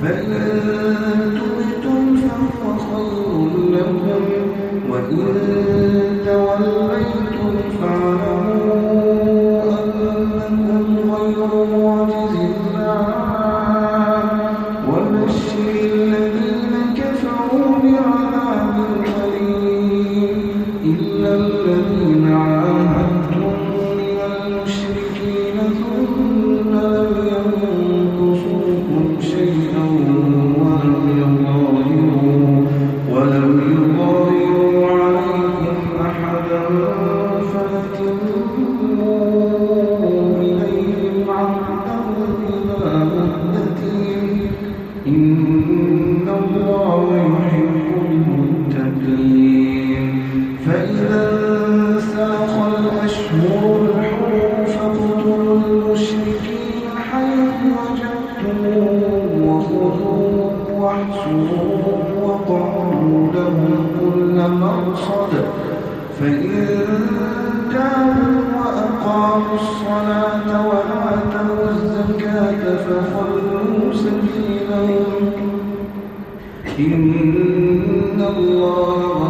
فإن وقعوا له كل مرصد. فإن تابوا وأقاموا الصلاة وآتوا الزكاة فخلوا سبيلهم. إن الله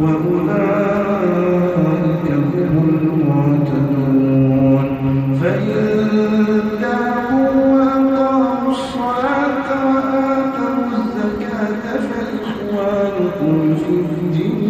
وأولئك هم المعتدون. فإن تابوا وأقاموا الصلاة وآتوا الزكاة فإخوانكم في الدين